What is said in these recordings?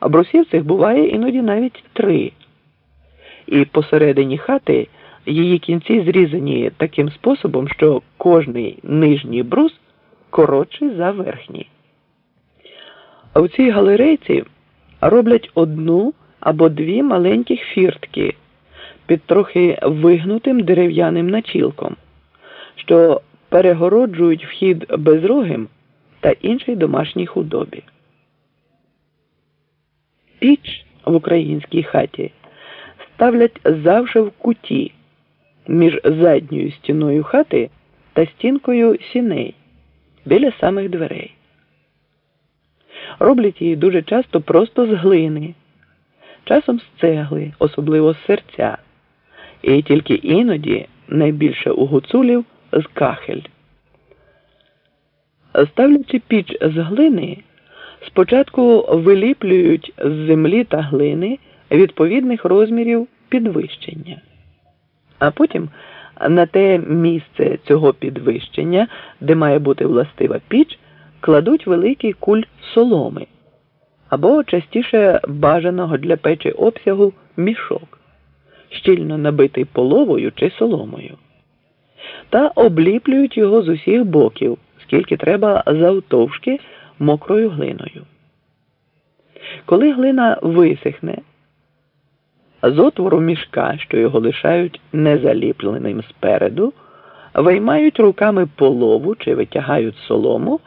а брусів цих буває іноді навіть три. І посередині хати її кінці зрізані таким способом, що кожний нижній брус коротший за верхній. А у цій галерейці роблять одну або дві маленьких фіртки під трохи вигнутим дерев'яним начілком, що перегороджують вхід безрогим та іншій домашній худобі. Піч в українській хаті ставлять завжди в куті між задньою стіною хати та стінкою сіней біля самих дверей. Роблять її дуже часто просто з глини, часом з цегли, особливо з серця, і тільки іноді найбільше у гуцулів з кахель. Ставлячи піч з глини, спочатку виліплюють з землі та глини відповідних розмірів підвищення, а потім на те місце цього підвищення, де має бути властива піч, кладуть великий куль соломи або частіше бажаного для печі обсягу мішок, щільно набитий половою чи соломою, та обліплюють його з усіх боків, скільки треба завтовшки мокрою глиною. Коли глина висихне, з отвору мішка, що його лишають незаліпленим спереду, виймають руками полову чи витягають солому,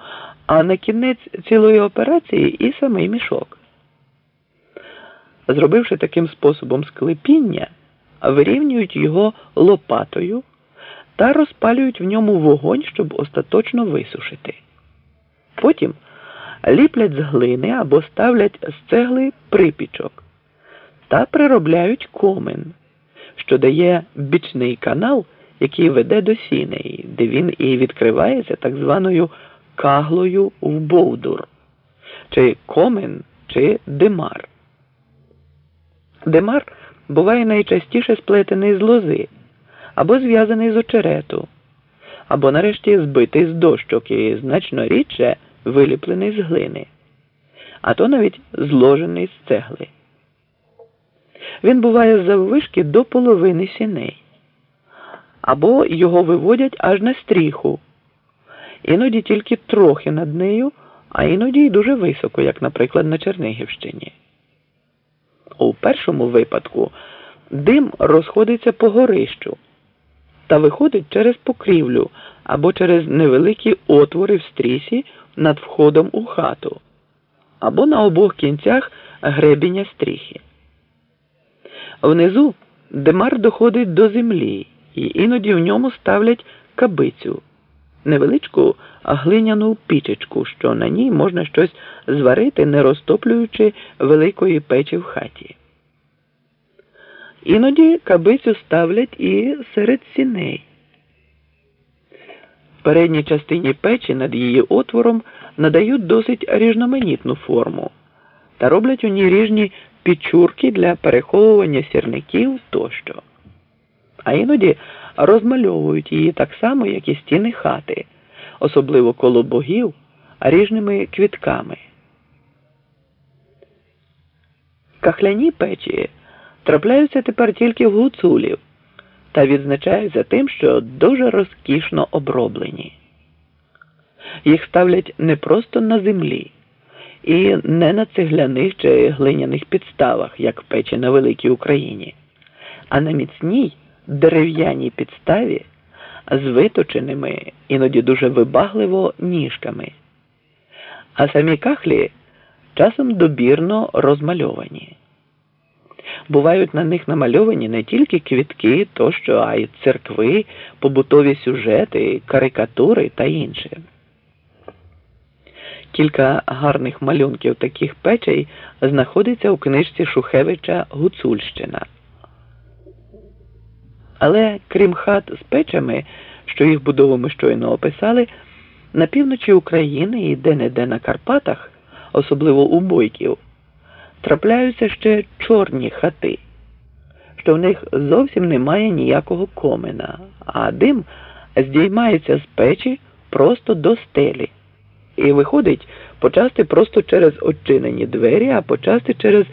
а на кінець цілої операції і самий мішок. Зробивши таким способом склепіння, вирівнюють його лопатою та розпалюють в ньому вогонь, щоб остаточно висушити. Потім ліплять з глини або ставлять з цегли припічок та приробляють комен, що дає бічний канал, який веде до сіней, де він і відкривається так званою каглою в Бовдур, чи комен, чи димар. Димар буває найчастіше сплетений з лози, або зв'язаний з очерету, або нарешті збитий з дощок і значно рідше виліплений з глини, а то навіть зложений з цегли. Він буває заввишки до половини сіней, або його виводять аж на стріху, іноді тільки трохи над нею, а іноді й дуже високо, як, наприклад, на Чернигівщині. У першому випадку дим розходиться по горищу та виходить через покрівлю або через невеликі отвори в стрісі над входом у хату, або на обох кінцях гребіння стріхи. Внизу димар доходить до землі, і іноді в ньому ставлять кабицю, невеличку глиняну пічечку, що на ній можна щось зварити, не розтоплюючи великої печі в хаті. Іноді кабицю ставлять і серед сіней. В передній частині печі над її отвором надають досить різноманітну форму та роблять у ній ріжні пічурки для переховування сірників тощо. А іноді розмальовують її так само, як і стіни хати, особливо коло богів, ріжними квітками. Кахляні печі трапляються тепер тільки в гуцулів та відзначаються тим, що дуже розкішно оброблені. Їх ставлять не просто на землі і не на цегляних чи глиняних підставах, як печі на великій Україні, а на міцній дерев'яній підставі з виточеними, іноді дуже вибагливо ніжками. А самі кахлі часом добірно розмальовані. Бувають на них намальовані не тільки квітки, тощо, а й церкви, побутові сюжети, карикатури та інше. Кілька гарних малюнків таких печей знаходиться у книжці Шухевича Гуцульщина. Але крім хат з печами, що їх будову ми щойно описали, на півночі України і де-не-де на Карпатах, особливо у бойків, трапляються ще чорні хати, що в них зовсім немає ніякого комина, а дим здіймається з печі просто до стелі і виходить почасти просто через очинені двері, а почасти через